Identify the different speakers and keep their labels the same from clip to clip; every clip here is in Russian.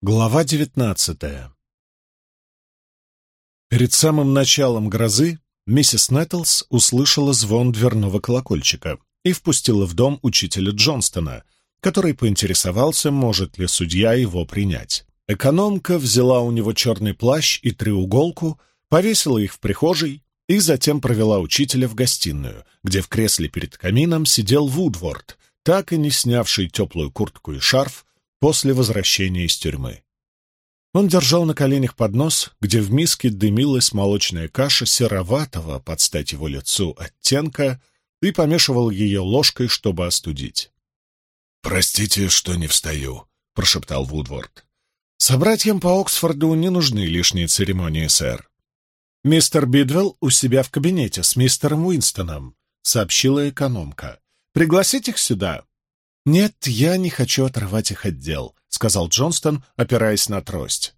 Speaker 1: Глава девятнадцатая Перед самым началом грозы миссис Нэттлс услышала звон дверного колокольчика и впустила в дом учителя Джонстона, который поинтересовался, может ли судья его принять. Экономка взяла у него черный плащ и треуголку, повесила их в прихожей и затем провела учителя в гостиную, где в кресле перед камином сидел Вудворд, так и не снявший теплую куртку и шарф, после возвращения из тюрьмы. Он держал на коленях поднос, где в миске дымилась молочная каша сероватого, под стать его лицу, оттенка, и помешивал ее ложкой, чтобы остудить.
Speaker 2: «Простите, что не встаю», — прошептал Вудворд.
Speaker 1: «Собратьям по Оксфорду не нужны лишние церемонии, сэр. Мистер Бидвелл у себя в кабинете с мистером Уинстоном», — сообщила экономка. «Пригласить их сюда?» «Нет, я не хочу отрывать их от дел», — сказал Джонстон, опираясь на трость.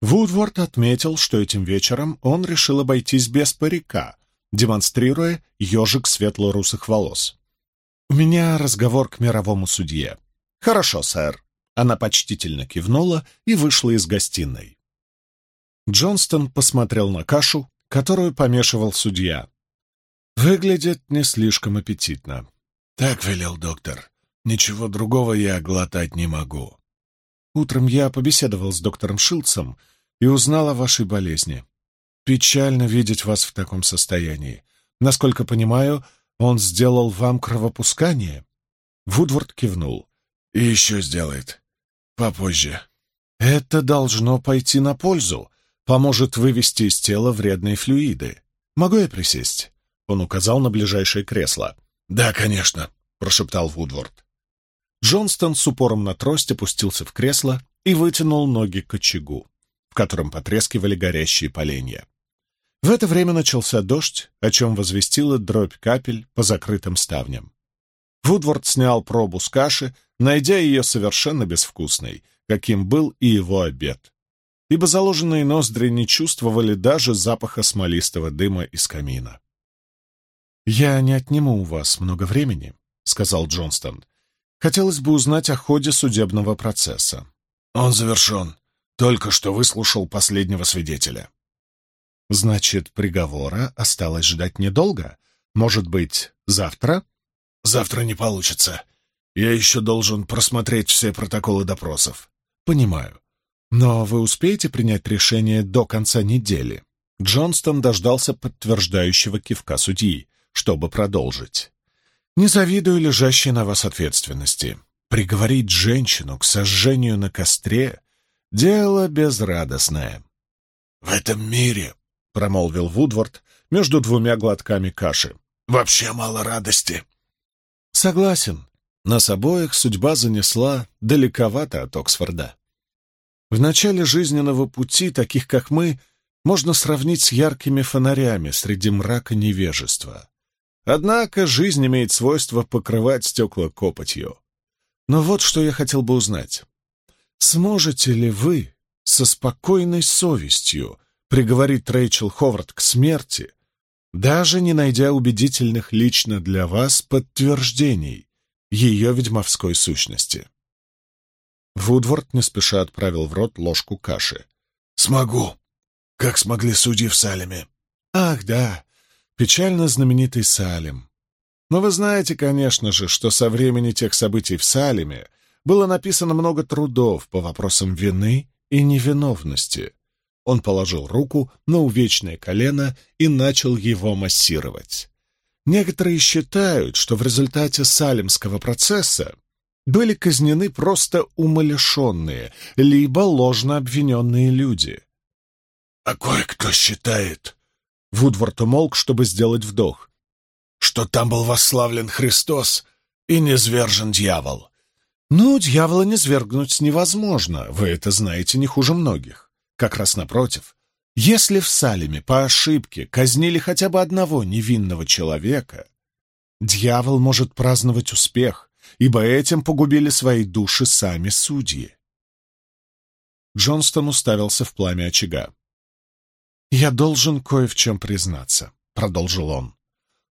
Speaker 1: Вудворд отметил, что этим вечером он решил обойтись без парика, демонстрируя ежик светло-русых волос. «У меня разговор к мировому судье». «Хорошо, сэр». Она почтительно кивнула и вышла из гостиной. Джонстон посмотрел на кашу, которую помешивал судья. «Выглядит не слишком аппетитно».
Speaker 2: «Так велел доктор. Ничего другого я глотать не могу.
Speaker 1: Утром я побеседовал с доктором Шилцем и узнал о вашей болезни. Печально видеть вас в таком состоянии. Насколько понимаю, он сделал вам кровопускание?» Вудворд кивнул.
Speaker 2: «И еще сделает. Попозже».
Speaker 1: «Это должно пойти на пользу. Поможет вывести из тела вредные флюиды. Могу я присесть?» Он указал на ближайшее кресло.
Speaker 2: «Да, конечно», — прошептал Вудворд.
Speaker 1: Джонстон с упором на трость опустился в кресло и вытянул ноги к очагу, в котором потрескивали горящие поленья. В это время начался дождь, о чем возвестила дробь капель по закрытым ставням. Вудворд снял пробу с каши, найдя ее совершенно безвкусной, каким был и его обед, ибо заложенные ноздри не чувствовали даже запаха смолистого дыма из камина. «Я не отниму у вас много времени», — сказал Джонстон. Хотелось бы узнать о ходе судебного процесса.
Speaker 2: Он завершен. Только что выслушал последнего свидетеля.
Speaker 1: Значит, приговора осталось ждать недолго? Может быть, завтра?
Speaker 2: Завтра не получится. Я еще должен просмотреть все протоколы допросов.
Speaker 1: Понимаю. Но вы успеете принять решение до конца недели? Джонстон дождался подтверждающего кивка судьи, чтобы продолжить. Не завидую лежащей на вас ответственности. Приговорить женщину к сожжению на костре — дело безрадостное.
Speaker 2: — В этом мире, — промолвил Вудворд между двумя глотками каши, — вообще мало радости.
Speaker 1: — Согласен. Нас обоих судьба занесла далековато от Оксфорда. В начале жизненного пути, таких как мы, можно сравнить с яркими фонарями среди мрака невежества. Однако жизнь имеет свойство покрывать стекла копотью. Но вот что я хотел бы узнать. Сможете ли вы со спокойной совестью приговорить Рэйчел Ховард к смерти, даже не найдя убедительных лично для вас подтверждений ее ведьмовской сущности? Вудворд не спеша отправил в рот ложку каши.
Speaker 2: «Смогу, как смогли судьи в Салеме».
Speaker 1: «Ах, да, печально знаменитый Салем. Но вы знаете, конечно же, что со времени тех событий в Салеме было написано много трудов по вопросам вины и невиновности. Он положил руку на увечное колено и начал его массировать. Некоторые считают, что в результате салемского процесса были казнены просто умалишенные, либо ложно обвиненные люди.
Speaker 2: А кое-кто считает,
Speaker 1: Вудворд умолк, чтобы сделать вдох.
Speaker 2: «Что там был восславлен Христос и низвержен дьявол?»
Speaker 1: «Ну, дьявола низвергнуть невозможно, вы это знаете не хуже многих. Как раз напротив. Если в Салеме по ошибке казнили хотя бы одного невинного человека, дьявол может праздновать успех, ибо этим погубили свои души сами судьи». Джонстон уставился в пламя очага. «Я должен кое в чем признаться», — продолжил он.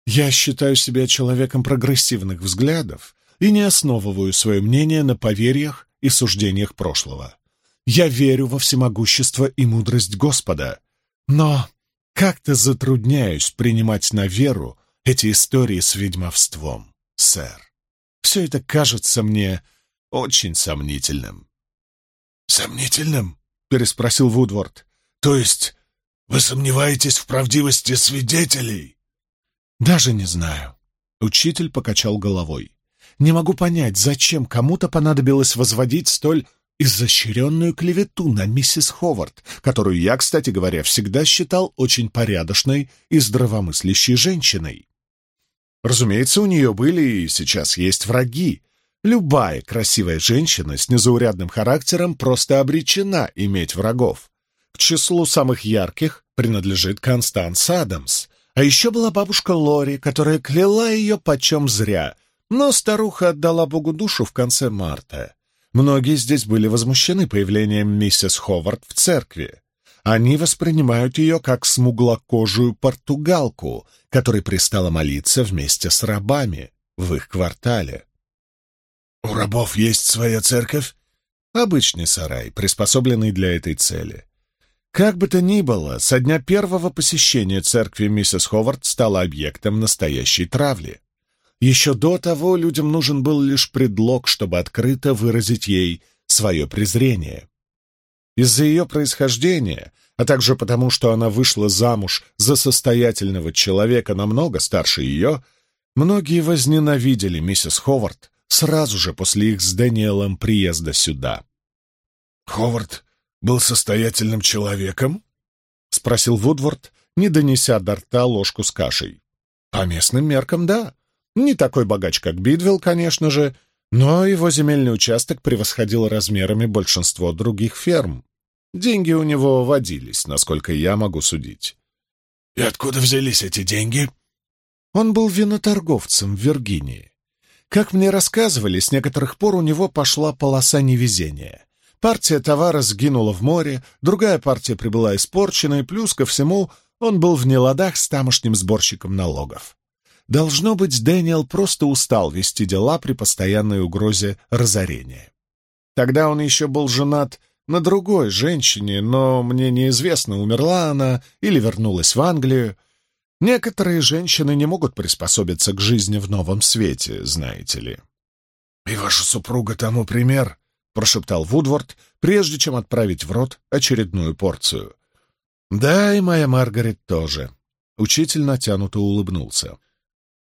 Speaker 1: «Я считаю себя человеком прогрессивных взглядов и не основываю свое мнение на поверьях и суждениях прошлого. Я верю во всемогущество и мудрость Господа, но как-то затрудняюсь принимать на веру эти истории с ведьмовством, сэр. Все это кажется мне очень сомнительным.
Speaker 2: «Сомнительным?» — переспросил Вудворд. «То есть вы сомневаетесь в правдивости свидетелей?»
Speaker 1: «Даже не знаю». Учитель покачал головой. «Не могу понять, зачем кому-то понадобилось возводить столь изощренную клевету на миссис Ховард, которую я, кстати говоря, всегда считал очень порядочной и здравомыслящей женщиной. Разумеется, у нее были и сейчас есть враги. Любая красивая женщина с незаурядным характером просто обречена иметь врагов. К числу самых ярких принадлежит Констанс Адамс. А еще была бабушка Лори, которая кляла ее почем зря, но старуха отдала Богу душу в конце марта. Многие здесь были возмущены появлением миссис Ховард в церкви. Они воспринимают ее как смуглокожую португалку, которой пристала молиться вместе с рабами в их квартале.
Speaker 2: «У рабов есть своя церковь?»
Speaker 1: Обычный сарай, приспособленный для этой цели. Как бы то ни было, со дня первого посещения церкви миссис Ховард стала объектом настоящей травли. Еще до того людям нужен был лишь предлог, чтобы открыто выразить ей свое презрение. Из-за ее происхождения, а также потому, что она вышла замуж за состоятельного человека намного старше ее, многие возненавидели миссис Ховард сразу же после их с Дэниелом приезда сюда.
Speaker 2: «Ховард был состоятельным человеком?»
Speaker 1: — спросил Вудворд, не донеся до рта ложку с кашей. «По местным меркам, да. Не такой богач, как Бидвилл, конечно же, но его земельный участок превосходил размерами большинство других ферм. Деньги у него водились, насколько я могу судить.
Speaker 2: «И откуда взялись эти деньги?»
Speaker 1: Он был виноторговцем в Виргинии. Как мне рассказывали, с некоторых пор у него пошла полоса невезения. Партия товара сгинула в море, другая партия прибыла испорченной, плюс ко всему он был в неладах с тамошним сборщиком налогов. Должно быть, Дэниел просто устал вести дела при постоянной угрозе разорения. Тогда он еще был женат на другой женщине, но мне неизвестно, умерла она или вернулась в Англию. Некоторые женщины не могут приспособиться к жизни в новом свете, знаете ли.
Speaker 2: — И ваша супруга тому пример? — прошептал Вудворд, прежде чем отправить в рот очередную порцию.
Speaker 1: — Да, и моя Маргарет тоже. Учитель натянуто улыбнулся.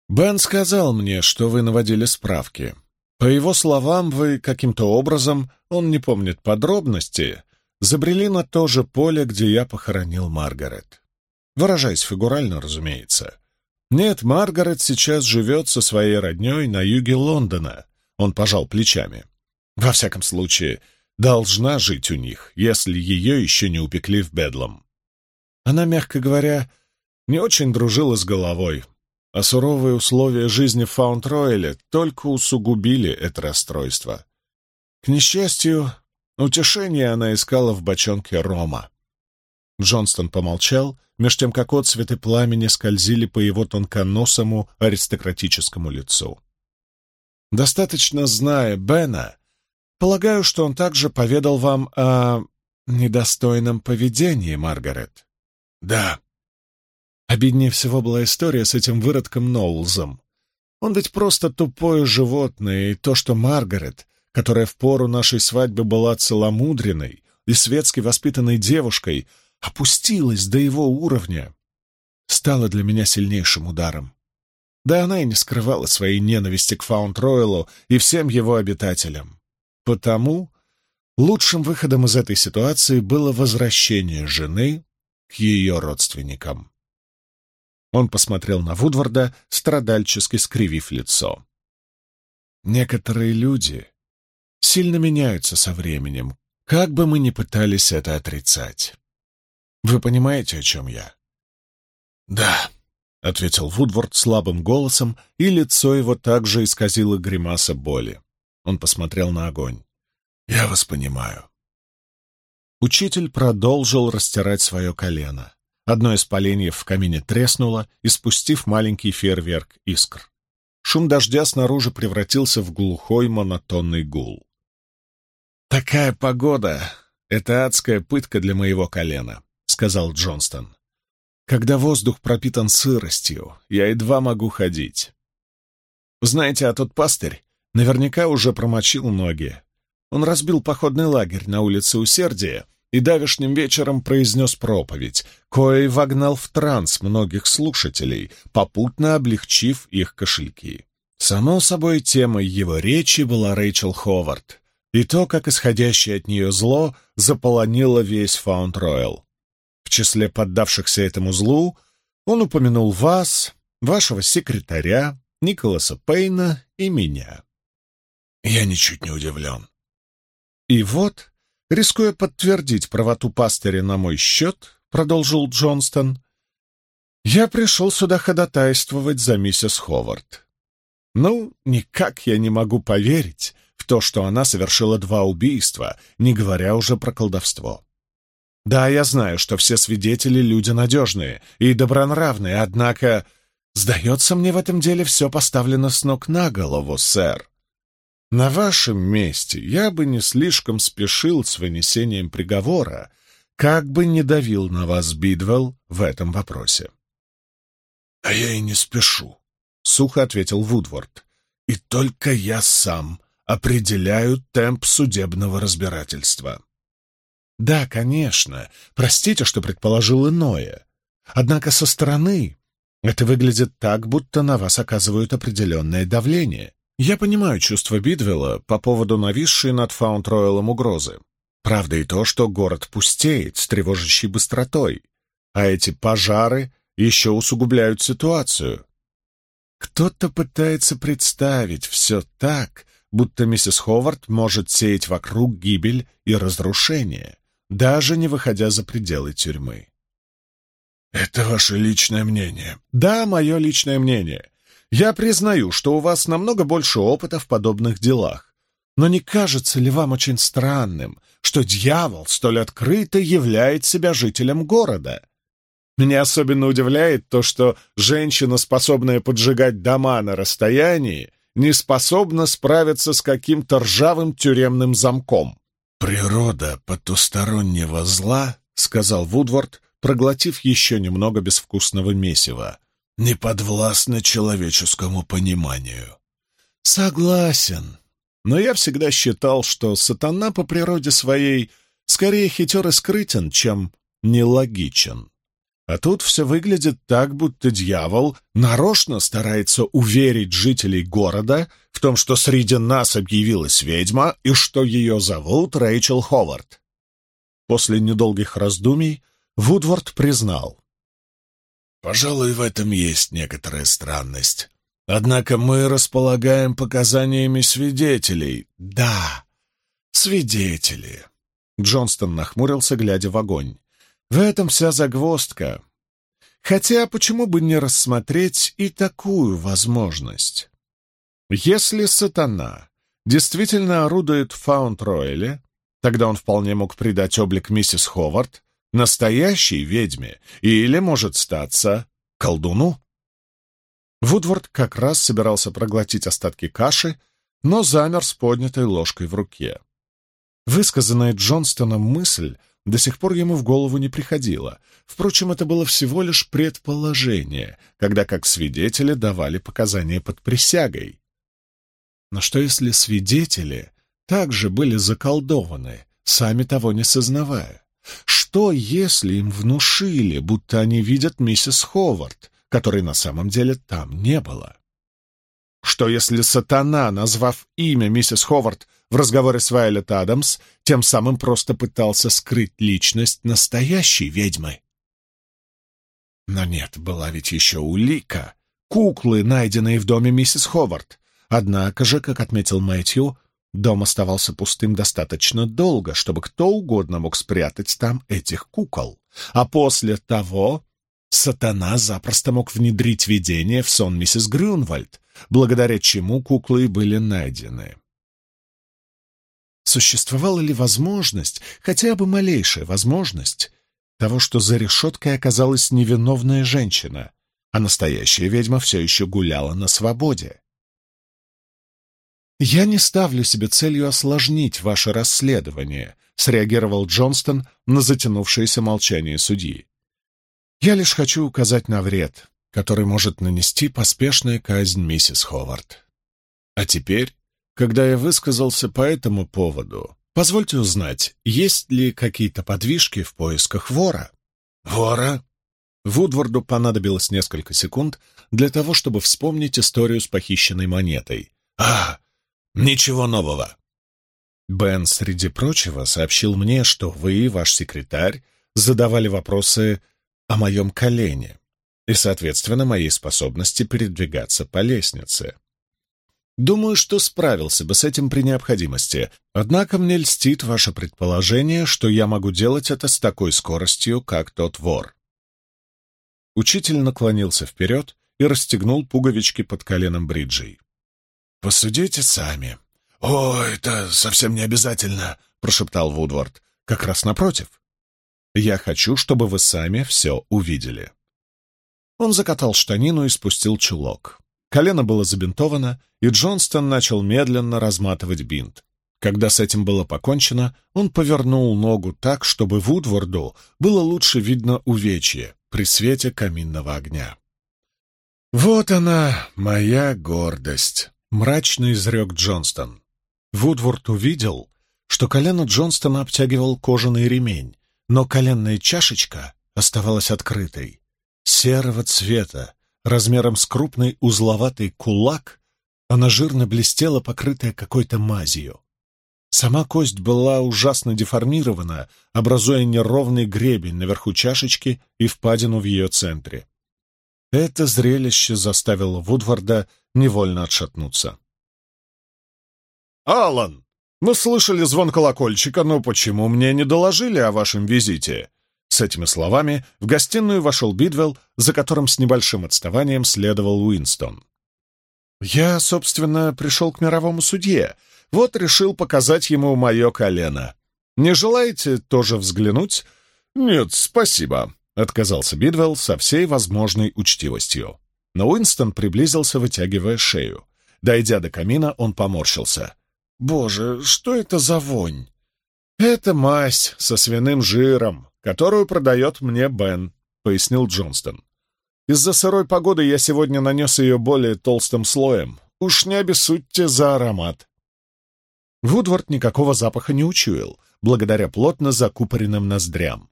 Speaker 1: Бен сказал мне, что вы наводили справки. По его словам, вы каким-то образом, он не помнит подробности, забрели на то же поле, где я похоронил Маргарет. Выражаясь фигурально, разумеется. Нет, Маргарет сейчас живет со своей родней на юге Лондона. Он пожал плечами. Во всяком случае, должна жить у них, если ее еще не упекли в Бедлом. Она, мягко говоря, не очень дружила с головой, а суровые условия жизни в Фаунд-Ройле только усугубили это расстройство. К несчастью, утешение она искала в бочонке рома. Джонстон помолчал, меж тем как отцветы пламени скользили по его тонконосому аристократическому лицу. «Достаточно зная Бена, полагаю, что он также поведал вам о недостойном поведении, Маргарет?»
Speaker 2: «Да»,
Speaker 1: Обиднее всего была история с этим выродком Ноулзом. Он ведь просто тупое животное, и то, что Маргарет, которая в пору нашей свадьбы была целомудренной и светски воспитанной девушкой, опустилась до его уровня, стало для меня сильнейшим ударом. Да она и не скрывала своей ненависти к Фаунд-Ройлу и всем его обитателям. Потому лучшим выходом из этой ситуации было возвращение жены к ее родственникам. Он посмотрел на Вудварда, страдальчески скривив лицо. «Некоторые люди сильно меняются со временем, как бы мы ни пытались это отрицать. Вы понимаете, о чем я?»
Speaker 2: «Да», —
Speaker 1: ответил Вудвард слабым голосом, и лицо его также исказило гримаса боли. Он посмотрел на огонь.
Speaker 2: «Я вас понимаю».
Speaker 1: Учитель продолжил растирать свое колено. Одно из поленьев в камине треснуло, испустив маленький фейерверк искр. Шум дождя снаружи превратился в глухой монотонный гул. «Такая погода! это адская пытка для моего колена», — сказал Джонстон. «Когда воздух пропитан сыростью, я едва могу ходить. Знаете, а тот пастырь наверняка уже промочил ноги. Он разбил походный лагерь на улице Усердия и давешним вечером произнес проповедь, кое вогнал в транс многих слушателей, попутно облегчив их кошельки. Само собой, темой его речи была Рэйчел Ховард и то, как исходящее от нее зло заполонило весь Фаунд-Ройл. В числе поддавшихся этому злу он упомянул вас, вашего секретаря, Николаса Пейна и меня.
Speaker 2: Я ничуть не удивлен.
Speaker 1: И вот, рискуя подтвердить правоту пастыря на мой счет, продолжил Джонстон, я пришел сюда ходатайствовать за миссис Ховард. Ну, никак я не могу поверить в то, что она совершила два убийства, не говоря уже про колдовство. Да, я знаю, что все свидетели — люди надежные и добронравные, однако, сдается мне, в этом деле все поставлено с ног на голову, сэр. На вашем месте я бы не слишком спешил с вынесением приговора, как бы не давил на вас Бидвелл в этом вопросе.
Speaker 2: — А я и не спешу, — сухо ответил Вудворд. — И только я сам определяю темп судебного разбирательства.
Speaker 1: — Да, конечно. Простите, что предположил иное. Однако со стороны это выглядит так, будто на вас оказывают определенное давление. Я понимаю чувство Бидвелла по поводу нависшей над Фаунд-Ройлом угрозы. Правда и то, что город пустеет с тревожащей быстротой, а эти пожары еще усугубляют ситуацию. Кто-то пытается представить все так, будто миссис Ховард может сеять вокруг гибель и разрушение, даже не выходя за пределы тюрьмы.
Speaker 2: «Это ваше личное мнение?»
Speaker 1: «Да, мое личное мнение. Я признаю, что у вас намного больше опыта в подобных делах. Но не кажется ли вам очень странным, что дьявол столь открыто являет себя жителем города? Меня особенно удивляет то, что женщина, способная поджигать дома на расстоянии, не способна справиться с каким-то ржавым тюремным замком.
Speaker 2: «Природа потустороннего зла», — сказал Вудвард, проглотив еще немного безвкусного месива, не подвластны человеческому пониманию.
Speaker 1: Согласен. Но я всегда считал, что сатана по природе своей скорее хитер и скрытен, чем нелогичен. А тут все выглядит так, будто дьявол нарочно старается уверить жителей города в том, что среди нас объявилась ведьма и что ее зовут Рэйчел Ховард. После недолгих раздумий Вудвард признал.
Speaker 2: Пожалуй, в этом есть некоторая странность. Однако мы располагаем показаниями свидетелей.
Speaker 1: Да, свидетели. Джонстон нахмурился, глядя в огонь. В этом вся загвоздка. Хотя почему бы не рассмотреть и такую возможность? Если сатана действительно орудует в Фаунд-Ройле, тогда он вполне мог придать облик миссис Ховард, настоящей ведьме или, может статься, колдуну. Вудворд как раз собирался проглотить остатки каши, но замер с поднятой ложкой в руке. Высказанная Джонстоном мысль до сих пор ему в голову не приходила. Впрочем, это было всего лишь предположение, когда как свидетели давали показания под присягой. Но что если свидетели также были заколдованы, сами того не сознавая? Что, если им внушили, будто они видят миссис Ховард, которой на самом деле там не было? Что, если сатана, назвав имя миссис Ховард в разговоре с Вайлет Адамс, тем самым просто пытался скрыть личность настоящей ведьмы? Но нет, была ведь еще улика. Куклы, найденные в доме миссис Ховард. Однако же, как отметил Мэтью, Дом оставался пустым достаточно долго, чтобы кто угодно мог спрятать там этих кукол. А после того сатана запросто мог внедрить видение в сон миссис Грюнвальд, благодаря чему куклы были найдены. Существовала ли возможность, хотя бы малейшая возможность, того, что за решеткой оказалась невиновная женщина, а настоящая ведьма все еще гуляла на свободе? «Я не ставлю себе целью осложнить ваше расследование», — среагировал Джонстон на затянувшееся молчание судьи. «Я лишь хочу указать на вред, который может нанести поспешная казнь миссис Ховард. А теперь, когда я высказался по этому поводу, позвольте узнать, есть ли какие-то подвижки в поисках вора?»
Speaker 2: «Вора?»
Speaker 1: Вудворду понадобилось несколько секунд для того, чтобы вспомнить историю с похищенной монетой.
Speaker 2: «А, Ничего нового.
Speaker 1: Бен, среди прочего, сообщил мне, что вы ваш секретарь задавали вопросы о моем колене и, соответственно, моей способности передвигаться по лестнице. Думаю, что справился бы с этим при необходимости, однако мне льстит ваше предположение, что я могу делать это с такой скоростью, как тот вор. Учитель наклонился вперед и расстегнул пуговички под коленом Бриджей.
Speaker 2: «Посудите сами». «О, это совсем не обязательно», — прошептал Вудвард.
Speaker 1: «Как раз напротив. Я хочу, чтобы вы сами все увидели». Он закатал штанину и спустил чулок. Колено было забинтовано, и Джонстон начал медленно разматывать бинт. Когда с этим было покончено, он повернул ногу так, чтобы Вудворду было лучше видно увечье при свете каминного огня. «Вот она, моя гордость!» Мрачно изрек Джонстон. Вудворд увидел, что колено Джонстона обтягивал кожаный ремень, но коленная чашечка оставалась открытой. Серого цвета, размером с крупный узловатый кулак, она жирно блестела, покрытая какой-то мазью. Сама кость была ужасно деформирована, образуя неровный гребень наверху чашечки и впадину в ее центре. Это зрелище заставило Вудварда невольно отшатнуться. «Алан, мы слышали звон колокольчика, но почему мне не доложили о вашем визите?» С этими словами в гостиную вошел Бидвелл, за которым с небольшим отставанием следовал Уинстон. «Я, собственно, пришел к мировому судье. Вот решил показать ему мое колено. Не желаете тоже взглянуть?» «Нет, спасибо», — отказался Бидвелл со всей возможной учтивостью. Но Уинстон приблизился, вытягивая шею. Дойдя до камина, он поморщился. «Боже, что это за вонь?» «Это мазь со свиным жиром, которую продает мне Бен», — пояснил Джонстон. «Из-за сырой погоды я сегодня нанес ее более толстым слоем. Уж не обессудьте за аромат». Вудвард никакого запаха не учуял, благодаря плотно закупоренным ноздрям.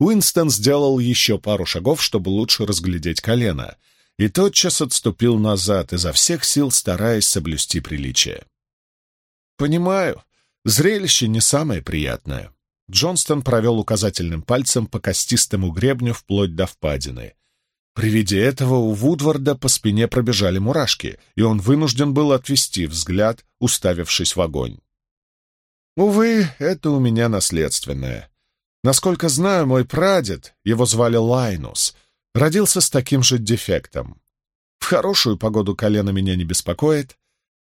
Speaker 1: Уинстон сделал еще пару шагов, чтобы лучше разглядеть колено, и тотчас отступил назад, изо всех сил стараясь соблюсти приличие. «Понимаю, зрелище не самое приятное». Джонстон провел указательным пальцем по костистому гребню вплоть до впадины. При виде этого у Вудварда по спине пробежали мурашки, и он вынужден был отвести взгляд, уставившись в огонь. «Увы, это у меня наследственное. Насколько знаю, мой прадед, его звали Лайнус — родился с таким же дефектом. В хорошую погоду колено меня не беспокоит,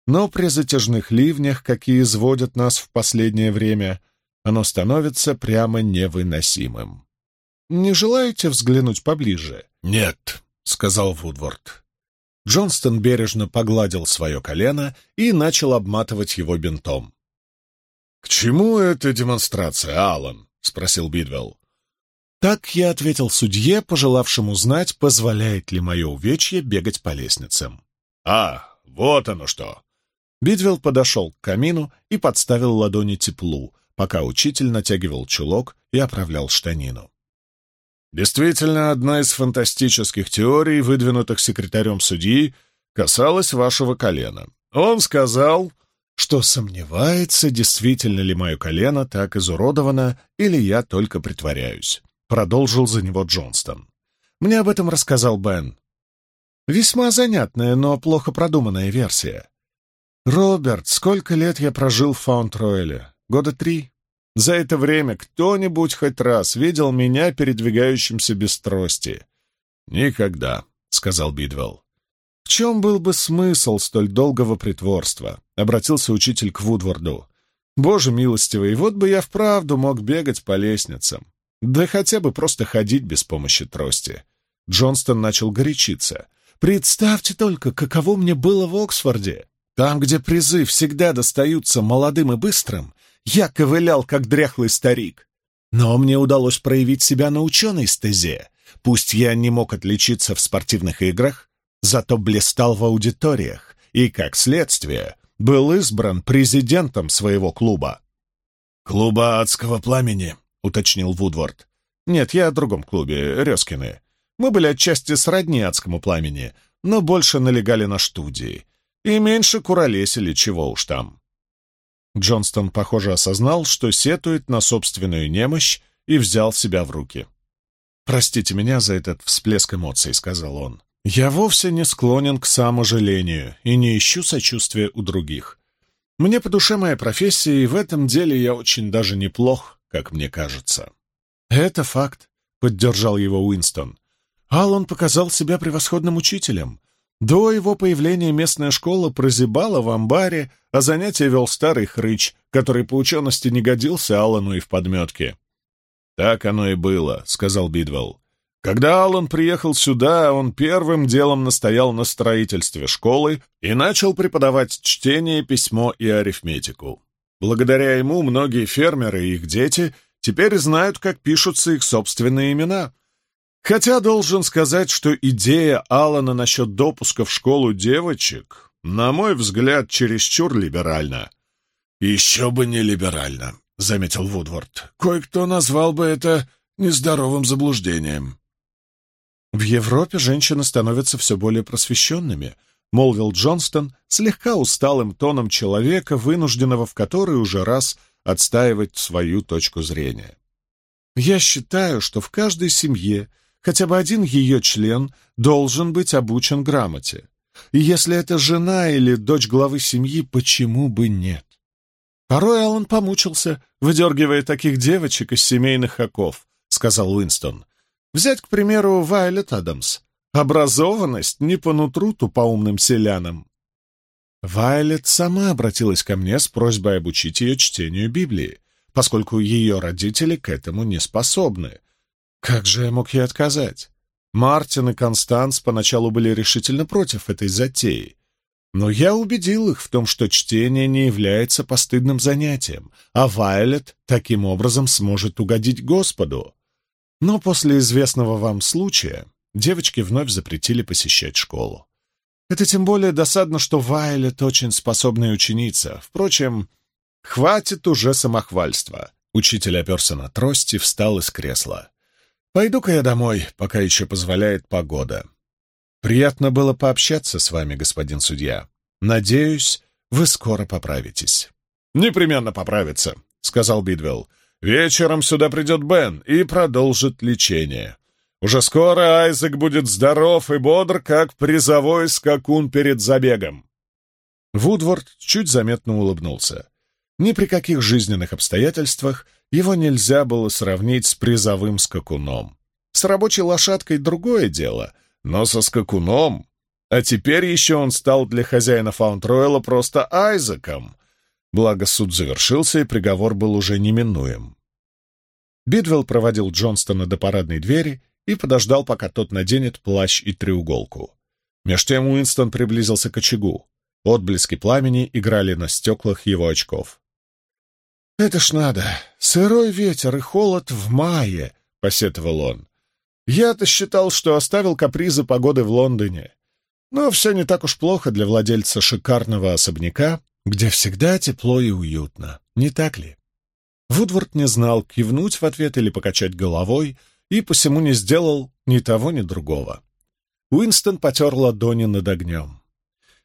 Speaker 1: но при затяжных ливнях, какие изводят нас в последнее время, оно становится прямо невыносимым. Не желаете взглянуть поближе?
Speaker 2: Нет, сказал Вудворд.
Speaker 1: Джонстон бережно погладил свое колено и начал обматывать его бинтом.
Speaker 2: «К чему эта демонстрация, Аллан?» — спросил Бидвелл.
Speaker 1: Так я ответил судье, пожелавшему знать, позволяет ли мое увечье бегать по лестницам.
Speaker 2: «А, вот оно что!»
Speaker 1: Бидвелл подошел к камину и подставил ладони теплу, пока учитель натягивал чулок и оправлял штанину.
Speaker 2: «Действительно, одна из фантастических теорий, выдвинутых секретарем судьи, касалась вашего колена. Он сказал,
Speaker 1: что сомневается, действительно ли мое колено так изуродовано, или я только притворяюсь. Продолжил за него Джонстон. Мне об этом рассказал Бен. Весьма занятная, но плохо продуманная версия. Роберт, сколько лет я прожил в Фаунд-Ройле? Года три. За это время кто-нибудь хоть раз видел меня передвигающимся без трости?
Speaker 2: Никогда, — сказал Бидвелл.
Speaker 1: В чем был бы смысл столь долгого притворства? — обратился учитель к Вудворду. Боже милостивый, вот бы я вправду мог бегать по лестницам. Да хотя бы просто ходить без помощи трости. Джонстон начал горячиться. «Представьте только, каково мне было в Оксфорде! Там, где призы всегда достаются молодым и быстрым, я ковылял, как дряхлый старик. Но мне удалось проявить себя на ученой стезе. Пусть я не мог отличиться в спортивных играх, зато блистал в аудиториях и, как следствие, был избран президентом своего клуба.
Speaker 2: «Клуба адского пламени», — уточнил Вудворд.
Speaker 1: «Нет, я о другом клубе, Резкины. Мы были отчасти сродни адскому пламени, но больше налегали на студии и меньше куролесили, чего уж там. Джонстон, похоже, осознал, что сетует на собственную немощь и взял себя в руки. «Простите меня за этот всплеск эмоций», — сказал он. «Я вовсе не склонен к саможалению и не ищу сочувствия у других. Мне по душе моя профессия, и в этом деле я очень даже неплох, как мне кажется». «Это факт», — поддержал его Уинстон. «Аллан показал себя превосходным учителем. До его появления местная школа прозябала в амбаре, а занятия вел старый хрыч, который по учености не годился Аллану и в подметке. «Так оно и было», — сказал Бидвелл. Когда Аллан приехал сюда, он первым делом настоял на строительстве школы и начал преподавать чтение, письмо и арифметику. Благодаря ему многие фермеры и их дети теперь знают, как пишутся их собственные имена, Хотя должен сказать, что идея Алана насчет допуска в школу девочек, на мой взгляд, чересчур либеральна.
Speaker 2: «Еще бы не либерально», — заметил Вудворд. «Кое-кто назвал бы это нездоровым заблуждением».
Speaker 1: «В Европе женщины становятся все более просвещенными», — молвил Джонстон слегка усталым тоном человека, вынужденного в который уже раз отстаивать свою точку зрения. «Я считаю, что в каждой семье хотя бы один ее член должен быть обучен грамоте. И если это жена или дочь главы семьи, почему бы нет? Порой Аллан помучился, выдергивая таких девочек из семейных оков, — сказал Уинстон. Взять, к примеру, Вайлет Адамс. Образованность не по нутру тупоумным селянам. Вайлет сама обратилась ко мне с просьбой обучить ее чтению Библии, поскольку ее родители к этому не способны, как же я мог ей отказать? Мартин и Констанс поначалу были решительно против этой затеи. Но я убедил их в том, что чтение не является постыдным занятием, а Вайлет таким образом сможет угодить Господу. Но после известного вам случая девочки вновь запретили посещать школу. Это тем более досадно, что Вайлет очень способная ученица. Впрочем, хватит уже самохвальства. Учитель оперся на трость и встал из кресла. Пойду-ка я домой, пока еще позволяет погода. Приятно было пообщаться с вами, господин судья. Надеюсь, вы скоро поправитесь. Непременно поправится, сказал Бидвелл. Вечером сюда придет Бен и продолжит лечение. Уже скоро Айзек будет здоров и бодр, как призовой скакун перед забегом. Вудворд чуть заметно улыбнулся. Ни при каких жизненных обстоятельствах его нельзя было сравнить с призовым скакуном. С рабочей лошадкой другое дело, но со скакуном... А теперь еще он стал для хозяина Фаунд-Ройла просто Айзеком. Благо суд завершился, и приговор был уже неминуем. Бидвелл проводил Джонстона до парадной двери и подождал, пока тот наденет плащ и треуголку. Меж тем Уинстон приблизился к очагу. Отблески пламени играли на стеклах его очков. «Это ж надо! Сырой ветер и холод в мае!» — посетовал он. «Я-то считал, что оставил капризы погоды в Лондоне. Но все не так уж плохо для владельца шикарного особняка, где всегда тепло и уютно, не так ли?» Вудворд не знал, кивнуть в ответ или покачать головой, и посему не сделал ни того, ни другого. Уинстон потер ладони над огнем.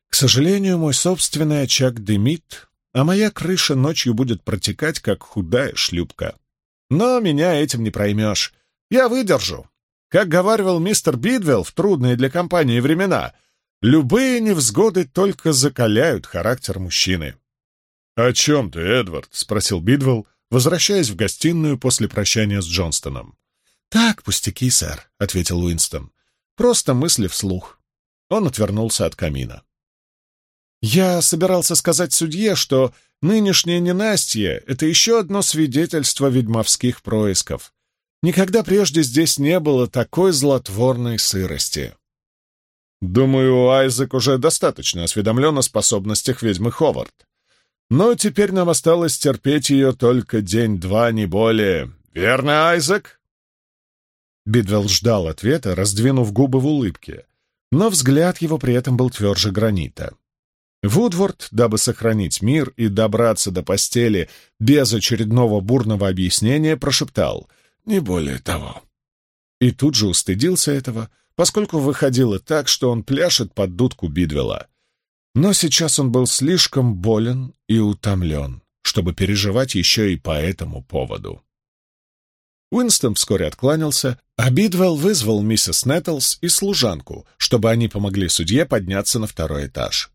Speaker 1: «К сожалению, мой собственный очаг дымит, а моя крыша ночью будет протекать, как худая шлюпка. Но меня этим не проймешь. Я выдержу. Как говаривал мистер Бидвелл в трудные для компании времена, любые невзгоды только закаляют характер мужчины. — О чем ты, Эдвард? — спросил Бидвелл, возвращаясь в гостиную после прощания с Джонстоном. — Так, пустяки, сэр, — ответил Уинстон. — Просто мысли вслух. Он отвернулся от камина. Я собирался сказать судье, что нынешнее ненастье — это еще одно свидетельство ведьмовских происков. Никогда прежде здесь не было такой злотворной сырости. Думаю, Айзек уже достаточно осведомлен о способностях ведьмы Ховард. Но теперь нам осталось терпеть ее только день-два, не более. Верно, Айзек?» Бидвелл ждал ответа, раздвинув губы в улыбке, но взгляд его при этом был тверже гранита. Вудворд, дабы сохранить мир и добраться до постели без очередного бурного объяснения, прошептал «Не более того». И тут же устыдился этого, поскольку выходило так, что он пляшет под дудку Бидвелла. Но сейчас он был слишком болен и утомлен, чтобы переживать еще и по этому поводу. Уинстон вскоре откланялся, а Бидвелл вызвал миссис Нэттлс и служанку, чтобы они помогли судье подняться на второй этаж.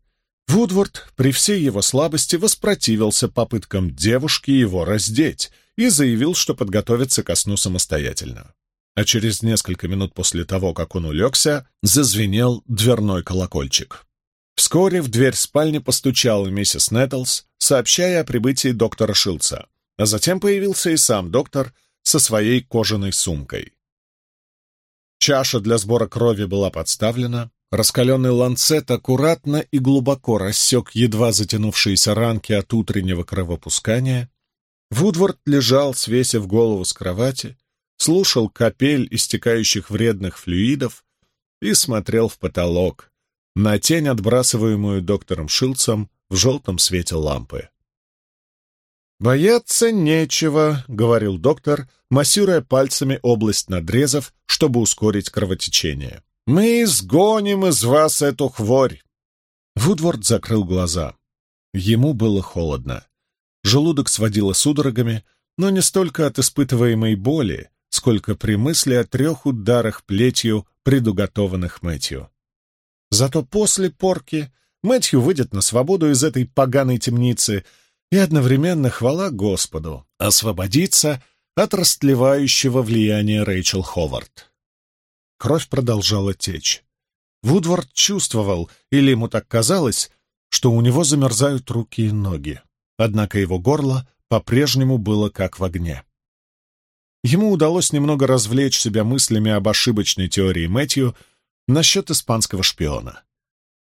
Speaker 1: Вудворд при всей его слабости воспротивился попыткам девушки его раздеть и заявил, что подготовится ко сну самостоятельно. А через несколько минут после того, как он улегся, зазвенел дверной колокольчик. Вскоре в дверь спальни постучала миссис Нэттлс, сообщая о прибытии доктора Шилца, а затем появился и сам доктор со своей кожаной сумкой. Чаша для сбора крови была подставлена, Раскаленный ланцет аккуратно и глубоко рассек едва затянувшиеся ранки от утреннего кровопускания. Вудвард лежал, свесив голову с кровати, слушал капель истекающих вредных флюидов и смотрел в потолок, на тень, отбрасываемую доктором Шилцем в желтом свете лампы. «Бояться нечего», — говорил доктор, массируя пальцами область надрезов, чтобы ускорить кровотечение. Мы изгоним из вас эту хворь!» Вудворд закрыл глаза. Ему было холодно. Желудок сводило судорогами, но не столько от испытываемой боли, сколько при мысли о трех ударах плетью, предуготованных Мэтью. Зато после порки Мэтью выйдет на свободу из этой поганой темницы и одновременно, хвала Господу, освободится от растлевающего влияния Рэйчел Ховард. Кровь продолжала течь. Вудвард чувствовал, или ему так казалось, что у него замерзают руки и ноги. Однако его горло по-прежнему было как в огне. Ему удалось немного развлечь себя мыслями об ошибочной теории Мэтью насчет испанского шпиона.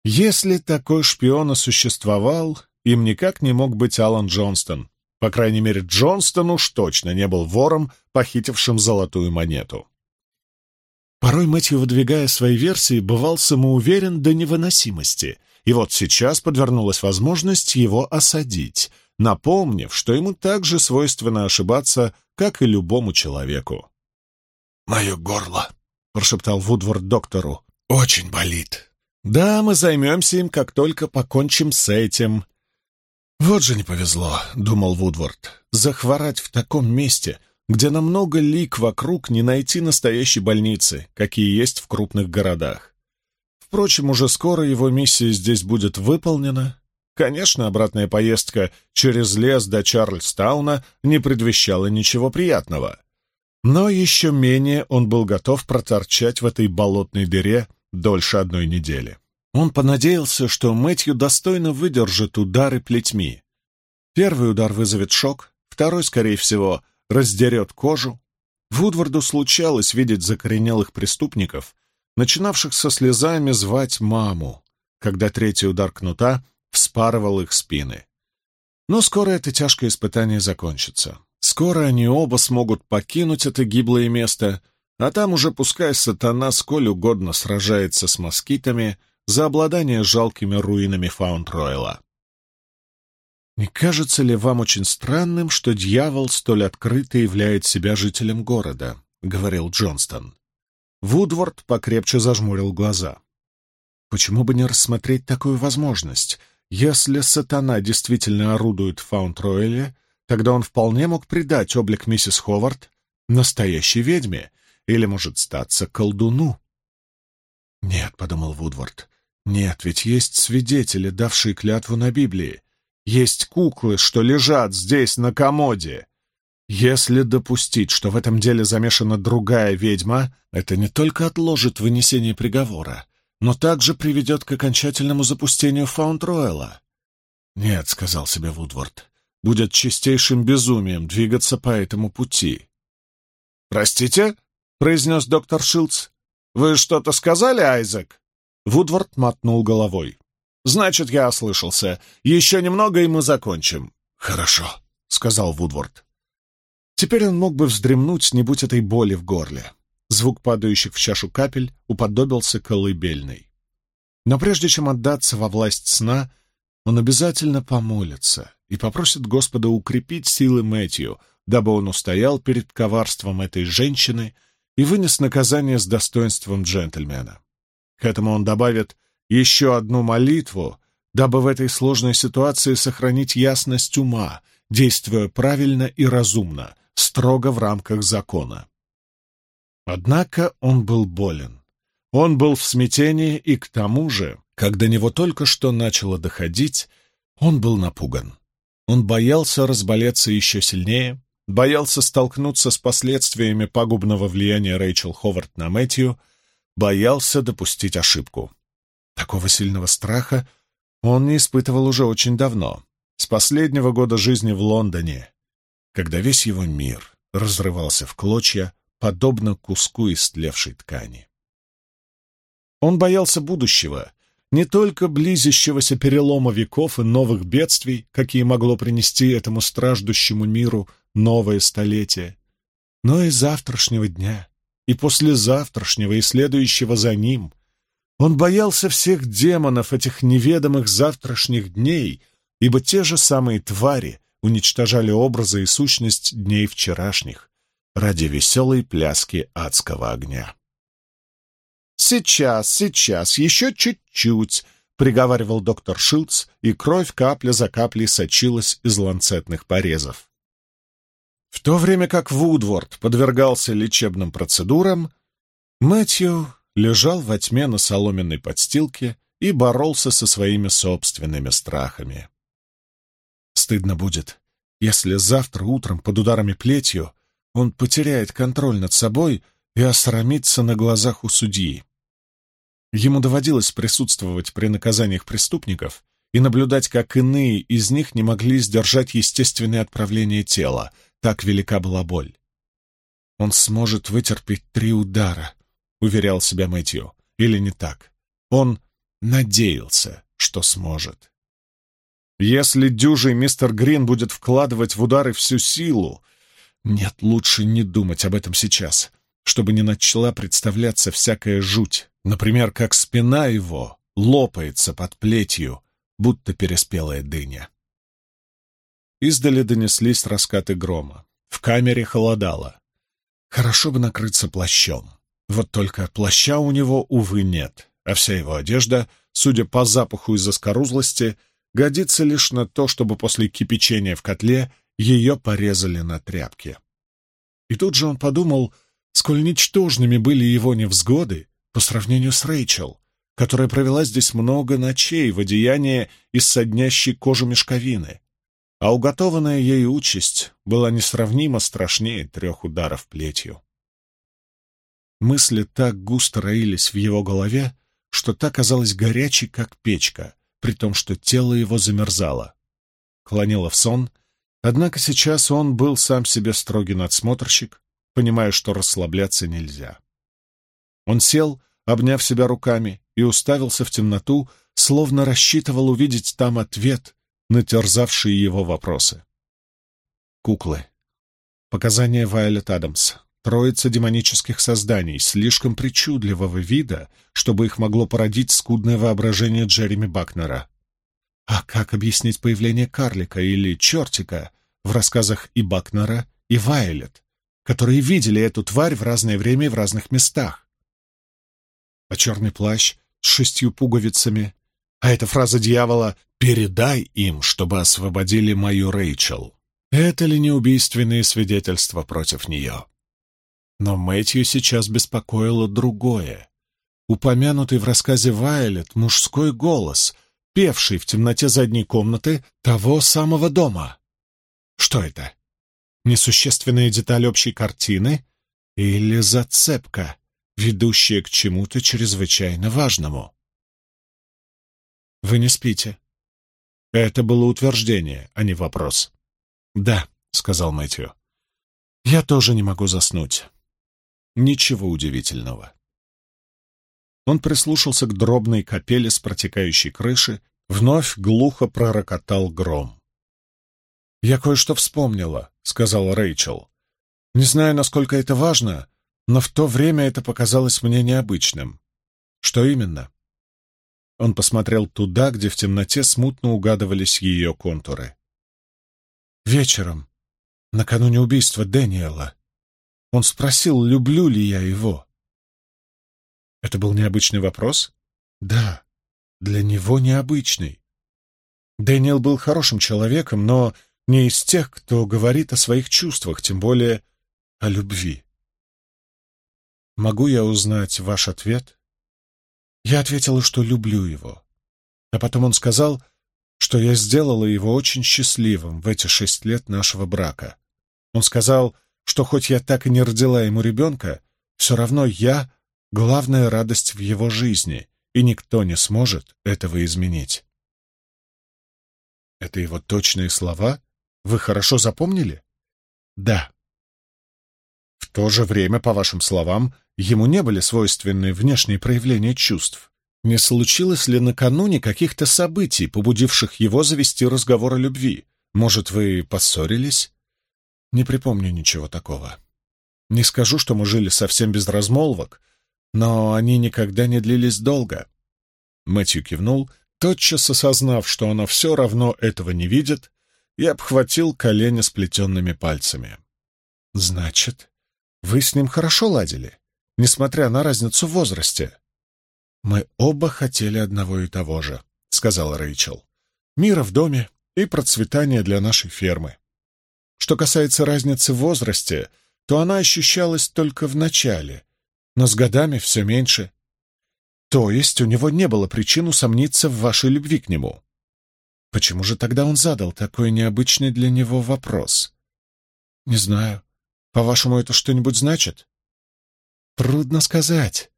Speaker 1: Если такой шпион и существовал, им никак не мог быть Алан Джонстон. По крайней мере, Джонстон уж точно не был вором, похитившим золотую монету. Порой Мэтью, выдвигая свои версии, бывал самоуверен до невыносимости, и вот сейчас подвернулась возможность его осадить, напомнив, что ему также свойственно ошибаться, как и любому человеку.
Speaker 2: «Мое горло», — прошептал Вудворд доктору, — «очень болит».
Speaker 1: «Да, мы займемся им, как только покончим с этим».
Speaker 2: «Вот же не повезло», — думал Вудворд, — «захворать в таком месте, где на много лик вокруг не найти настоящей больницы, какие есть в крупных городах. Впрочем, уже скоро его миссия здесь будет выполнена. Конечно, обратная поездка через лес до Чарльстауна не предвещала ничего приятного. Но еще менее он был готов проторчать в этой болотной дыре дольше одной недели. Он понадеялся, что Мэтью достойно выдержит удары плетьми. Первый удар вызовет шок, второй, скорее всего, — раздерет кожу. Вудварду случалось видеть закоренелых преступников, начинавших со слезами звать маму, когда третий удар кнута вспарывал их спины. Но скоро это тяжкое испытание закончится. Скоро они оба смогут покинуть это гиблое место, а там уже пускай сатана сколь угодно сражается с москитами за обладание жалкими руинами Фаунд-Ройла. Не кажется ли вам очень странным, что дьявол столь открыто являет себя жителем города? — говорил Джонстон. Вудворд покрепче зажмурил глаза. Почему бы не рассмотреть такую возможность? Если сатана действительно орудует в Фаунд-Ройле, тогда он вполне мог придать облик миссис Ховард настоящей ведьме или, может, статься колдуну. «Нет», — подумал Вудворд, — «нет, ведь есть свидетели, давшие клятву на Библии. Есть куклы, что лежат здесь на комоде. Если допустить, что в этом деле замешана другая ведьма, это не только отложит вынесение приговора, но также приведет к окончательному запустению Фаунд-Ройла. «Нет», — сказал себе Вудворд, — «будет чистейшим безумием двигаться по этому пути».
Speaker 1: «Простите?» — произнес доктор Шилдс. «Вы что-то сказали, Айзек?» Вудвард мотнул головой. «Значит, я ослышался. Еще немного, и мы закончим».
Speaker 2: «Хорошо», — сказал Вудвард.
Speaker 1: Теперь он мог бы вздремнуть, не будь этой боли в горле. Звук падающих в чашу капель уподобился колыбельной. Но прежде чем отдаться во власть сна, он обязательно помолится и попросит Господа укрепить силы Мэтью, дабы он устоял перед коварством этой женщины и вынес наказание с достоинством джентльмена. К этому он добавит еще одну молитву, дабы в этой сложной ситуации сохранить ясность ума, действуя правильно и разумно, строго в рамках закона. Однако он был болен. Он был в смятении, и к тому же, когда до него только что начало доходить, он был напуган. Он боялся разболеться еще сильнее, боялся столкнуться с последствиями пагубного влияния Рэйчел Ховард на Мэтью, боялся допустить ошибку. Такого сильного страха он не испытывал уже очень давно, с последнего года жизни в Лондоне, когда весь его мир разрывался в клочья, подобно куску истлевшей ткани. Он боялся будущего, не только близящегося перелома веков и новых бедствий, какие могло принести этому страждущему миру новое столетие, но и завтрашнего дня, и послезавтрашнего, и следующего за ним. Он боялся всех демонов этих неведомых завтрашних дней, ибо те же самые твари уничтожали образы и сущность дней вчерашних ради веселой пляски адского огня. «Сейчас, сейчас, еще чуть-чуть», — приговаривал доктор Шилдс, и кровь капля за каплей сочилась из ланцетных порезов. В то время как Вудворд подвергался лечебным процедурам, Мэтью лежал во тьме на соломенной подстилке и боролся со своими собственными страхами. Стыдно будет, если завтра утром под ударами плетью он потеряет контроль над собой и осрамится на глазах у судьи. Ему доводилось присутствовать при наказаниях преступников и наблюдать, как иные из них не могли сдержать естественное отправление тела, так велика была боль. «Он сможет вытерпеть три удара», — уверял себя Мэтью. Или не так. Он надеялся, что сможет. Если дюжий мистер Грин будет вкладывать в удары всю силу... Нет, лучше не думать об этом сейчас, чтобы не начала представляться всякая жуть. Например, как спина его лопается под плетью, будто переспелая дыня. Издали донеслись раскаты грома. В камере холодало. Хорошо бы накрыться плащом. Вот только плаща у него, увы, нет, а вся его одежда, судя по запаху и заскорузлости, годится лишь на то, чтобы после кипячения в котле ее порезали на тряпке. И тут же он подумал, сколь ничтожными были его невзгоды по сравнению с Рэйчел, которая провела здесь много ночей в одеянии из соднящей кожи мешковины, а уготованная ей участь была несравнимо страшнее трех ударов плетью. Мысли так густо роились в его голове, что та казалась горячей, как печка, при том, что тело его замерзало. Клонило в сон, однако сейчас он был сам себе строгий надсмотрщик, понимая, что расслабляться нельзя. Он сел, обняв себя руками, и уставился в темноту, словно рассчитывал увидеть там ответ на терзавшие его вопросы. Куклы. Показания Вайолет Адамс. Троица демонических созданий, слишком причудливого вида, чтобы их могло породить скудное воображение Джереми Бакнера. А как объяснить появление карлика или чертика в рассказах и Бакнера, и Вайолет, которые видели эту тварь в разное время и в разных местах? А черный плащ с шестью пуговицами? А эта фраза дьявола «Передай им, чтобы освободили мою Рэйчел». Это ли не убийственные свидетельства против нее? Но Мэтью сейчас беспокоило другое. Упомянутый в рассказе Вайлет мужской голос, певший в темноте задней комнаты того самого дома. Что это? Несущественная деталь общей картины или зацепка, ведущая к чему-то чрезвычайно важному? Вы не спите. Это было утверждение, а не вопрос. «Да», — сказал Мэтью. «Я тоже не могу заснуть». Ничего удивительного. Он прислушался к дробной капели с протекающей крыши, вновь глухо пророкотал гром. «Я кое-что вспомнила», — сказала Рэйчел. «Не знаю, насколько это важно, но в то время это показалось мне необычным. Что именно?» Он посмотрел туда, где в темноте смутно угадывались ее контуры. «Вечером, накануне убийства Дэниела, он спросил, люблю ли я его. Это был необычный вопрос? Да, для него необычный. Дэниел был хорошим человеком, но не из тех, кто говорит о своих чувствах, тем более о любви. Могу я узнать ваш ответ? Я ответила, что люблю его. А потом он сказал, что я сделала его очень счастливым в эти шесть лет нашего брака. Он сказал, что хоть я так и не родила ему ребенка, все равно я — главная радость в его жизни, и никто не сможет этого изменить. Это его точные слова? Вы хорошо запомнили? Да. В то же время, по вашим словам, ему не были свойственны внешние проявления чувств. Не случилось ли накануне каких-то событий, побудивших его завести разговор о любви? Может, вы поссорились? Не припомню ничего такого. Не скажу, что мы жили совсем без размолвок, но они никогда не длились долго. Мэтью кивнул, тотчас осознав, что она все равно этого не видит, и обхватил колени сплетенными пальцами. «Значит, вы с ним хорошо ладили, несмотря на разницу в возрасте?» «Мы оба хотели одного и того же», — сказала Рэйчел. «Мира в доме и процветания для нашей фермы. Что касается разницы в возрасте, то она ощущалась только в начале, но с годами все меньше. То есть у него не было причин усомниться в вашей любви к нему. Почему же тогда он задал такой необычный для него вопрос? Не знаю. По-вашему, это что-нибудь значит? Трудно сказать.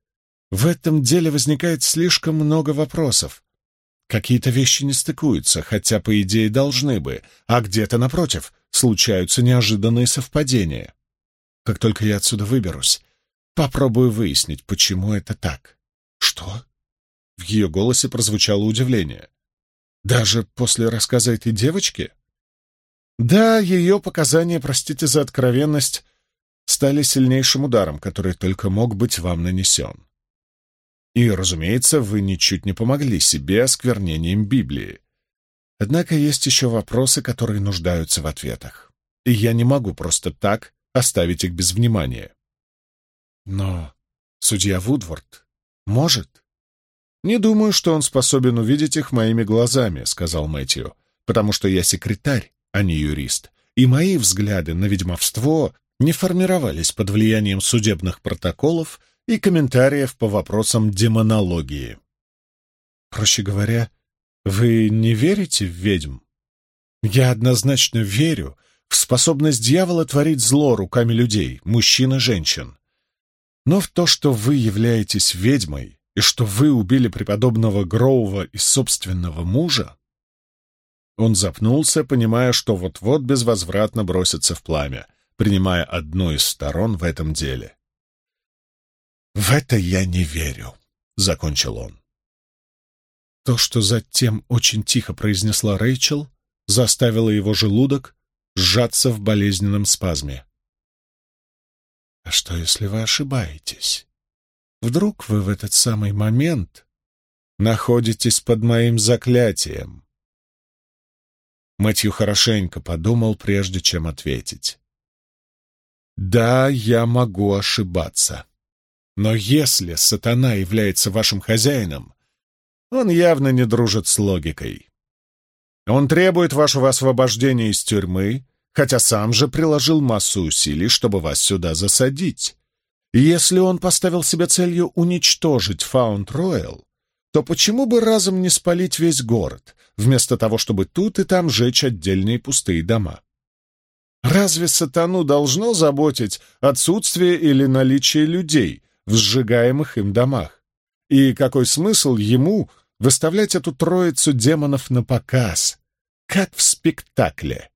Speaker 1: В этом деле возникает слишком много вопросов. Какие-то вещи не стыкуются, хотя, по идее, должны бы, а где-то, напротив, случаются неожиданные совпадения. Как только я отсюда выберусь, попробую выяснить, почему это так. Что? В ее голосе прозвучало удивление. Даже после рассказа этой девочки? Да, ее показания, простите за откровенность, стали сильнейшим ударом, который только мог быть вам нанесен. И, разумеется, вы ничуть не помогли себе осквернением Библии. Однако есть еще вопросы, которые нуждаются в ответах. И я не могу просто так оставить их без внимания. Но судья Вудворд может. Не думаю, что он способен увидеть их моими глазами, сказал Мэтью, потому что я секретарь, а не юрист, и мои взгляды на ведьмовство не формировались под влиянием судебных протоколов и комментариев по вопросам демонологии. Проще говоря, вы не верите в ведьм? Я однозначно верю в способность дьявола творить зло руками людей, мужчин и женщин. Но в то, что вы являетесь ведьмой и что вы убили преподобного Гроува и собственного мужа, он запнулся, понимая, что вот-вот безвозвратно бросится в пламя, принимая одну из сторон в этом деле. «В это я не верю», — закончил он. То, что затем очень тихо произнесла Рэйчел, заставило его желудок сжаться в болезненном спазме. «А что, если вы ошибаетесь? Вдруг вы в этот самый момент находитесь под моим заклятием?» Мэтью хорошенько подумал, прежде чем ответить. «Да, я могу ошибаться. Но если сатана является вашим хозяином, он явно не дружит с логикой. Он требует вашего освобождения из тюрьмы, хотя сам же приложил массу усилий, чтобы вас сюда засадить. Если он поставил себе целью уничтожить Фаунд Ройл, то почему бы разом не спалить весь город, вместо того, чтобы тут и там жечь отдельные пустые дома? Разве сатану должно заботить отсутствие или наличие людей, в сжигаемых им домах. И какой смысл ему выставлять эту троицу демонов на показ, как в спектакле?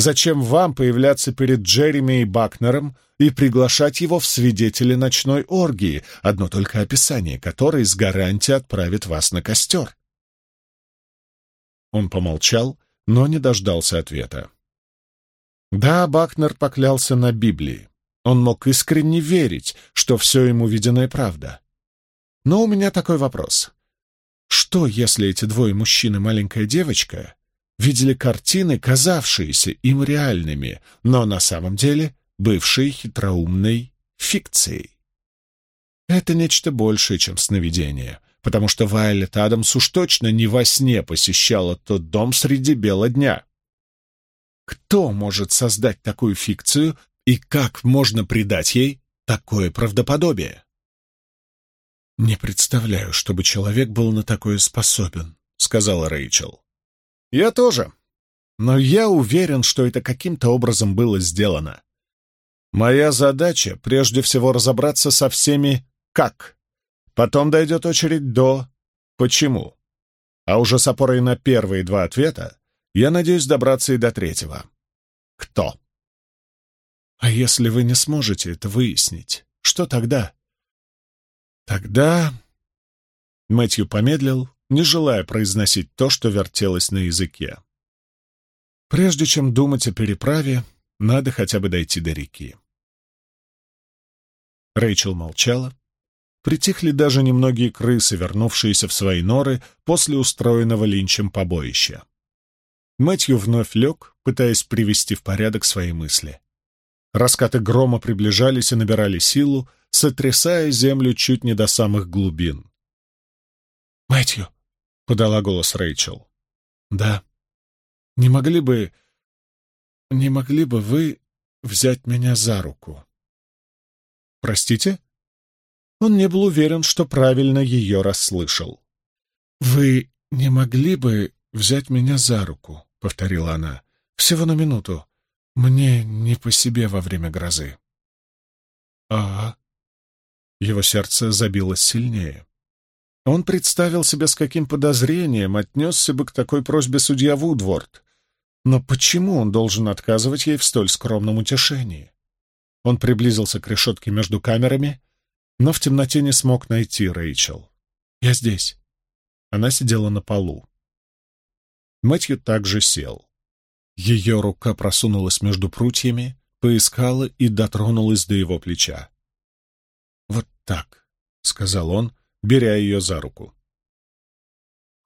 Speaker 1: Зачем вам появляться перед Джереми и Бакнером и приглашать его в свидетели ночной оргии, одно только описание которой с гарантией отправит вас на костер? Он помолчал, но не дождался ответа. Да, Бакнер поклялся на Библии. Он мог искренне верить, что все ему виденная правда. Но у меня такой вопрос. Что, если эти двое мужчин и маленькая девочка видели картины, казавшиеся им реальными, но на самом деле бывшие хитроумной фикцией? Это нечто большее, чем сновидение, потому что Вайлет Адамс уж точно не во сне посещала тот дом среди бела дня. Кто может создать такую фикцию и как можно придать ей такое правдоподобие? «Не представляю, чтобы человек был на такое способен», — сказала Рэйчел. «Я тоже. Но я уверен, что это каким-то образом было сделано. Моя задача — прежде всего разобраться со всеми «как». Потом дойдет очередь до «почему». А уже с опорой на первые два ответа я надеюсь добраться и до третьего. Кто? А если вы не сможете это выяснить, что тогда? Тогда... Мэтью помедлил, не желая произносить то, что вертелось на языке. Прежде чем думать о переправе, надо хотя бы дойти до реки. Рэйчел молчала. Притихли даже немногие крысы, вернувшиеся в свои норы после устроенного линчем побоища. Мэтью вновь лег, пытаясь привести в порядок свои мысли. Раскаты грома приближались и набирали силу, сотрясая землю чуть не до самых глубин. «Мэтью!» — подала голос Рэйчел. «Да. Не могли бы... не могли бы вы взять меня за руку?» «Простите?» Он не был уверен, что правильно ее расслышал. «Вы не могли бы взять меня за руку?» — повторила она. «Всего на минуту. Мне не по себе во время грозы». «А, его сердце забилось сильнее. Он представил себе, с каким подозрением отнесся бы к такой просьбе судья Вудворд. Но почему он должен отказывать ей в столь скромном утешении? Он приблизился к решетке между камерами, но в темноте не смог найти Рэйчел. «Я здесь». Она сидела на полу. Мэтью также сел. Ее рука просунулась между прутьями, поискала и дотронулась до его плеча. «Вот так», — сказал он, беря ее за руку.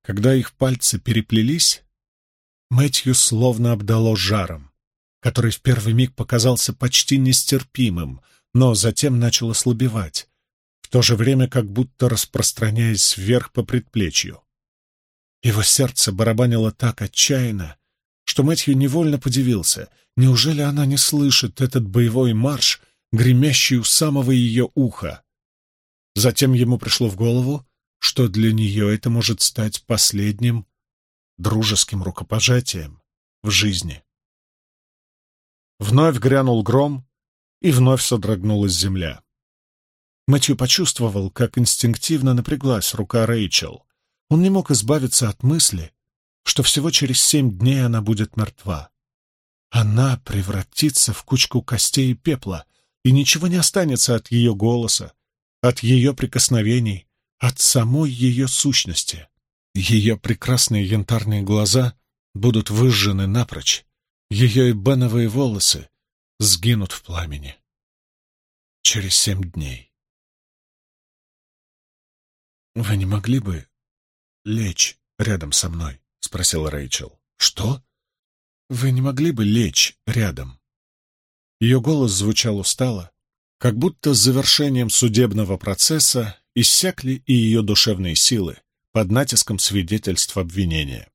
Speaker 1: Когда их пальцы переплелись, Мэтью словно обдало жаром, который в первый миг показался почти нестерпимым, но затем начал ослабевать, в то же время как будто распространяясь вверх по предплечью. Его сердце барабанило так отчаянно, что Мэтью невольно подивился. Неужели она не слышит этот боевой марш, гремящий у самого ее уха. Затем ему пришло в голову, что для нее это может стать последним дружеским рукопожатием в жизни. Вновь грянул гром, и вновь содрогнулась земля. Мэтью почувствовал, как инстинктивно напряглась рука Рэйчел. Он не мог избавиться от мысли, что всего через семь дней она будет мертва. Она превратится в кучку костей и пепла, и ничего не останется от ее голоса, от ее прикосновений, от самой ее сущности. Ее прекрасные янтарные глаза будут выжжены напрочь, ее эбеновые волосы сгинут в пламени. Через семь дней. «Вы не могли бы лечь рядом со мной?» — спросила Рэйчел. «Что?» «Вы не могли бы лечь рядом?» Ее голос звучал устало, как будто с завершением судебного процесса иссякли и ее душевные силы под натиском свидетельств обвинения.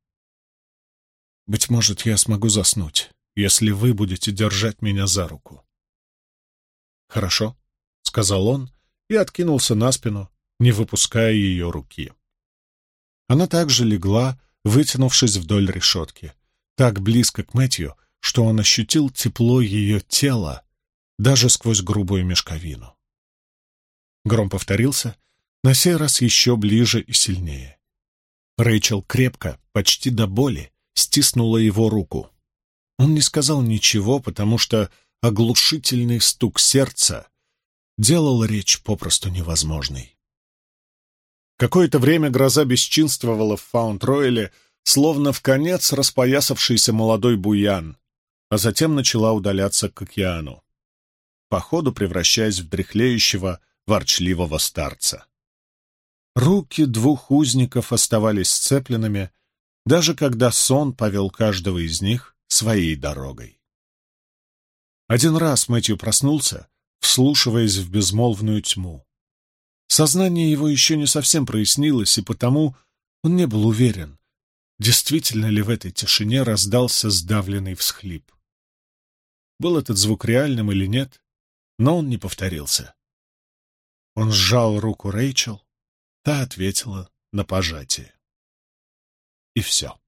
Speaker 1: «Быть может, я смогу заснуть, если вы будете держать меня за руку». «Хорошо», — сказал он и откинулся на спину, не выпуская ее руки. Она также легла, вытянувшись вдоль решетки, так близко к Мэтью, что он ощутил тепло ее тела даже сквозь грубую мешковину. Гром повторился, на сей раз еще ближе и сильнее. Рэйчел крепко, почти до боли, стиснула его руку. Он не сказал ничего, потому что оглушительный стук сердца делал речь попросту невозможной. Какое-то время гроза бесчинствовала в Фаунд-Ройле, словно в конец распоясавшийся молодой буян, а затем начала удаляться к океану, по ходу превращаясь в дряхлеющего, ворчливого старца. Руки двух узников оставались сцепленными, даже когда сон повел каждого из них своей дорогой. Один раз Мэтью проснулся, вслушиваясь в безмолвную тьму. Сознание его еще не совсем прояснилось, и потому он не был уверен, действительно ли в этой тишине раздался сдавленный всхлип. Был этот звук реальным или нет, но он не повторился. Он сжал руку Рэйчел, та ответила на пожатие. И все.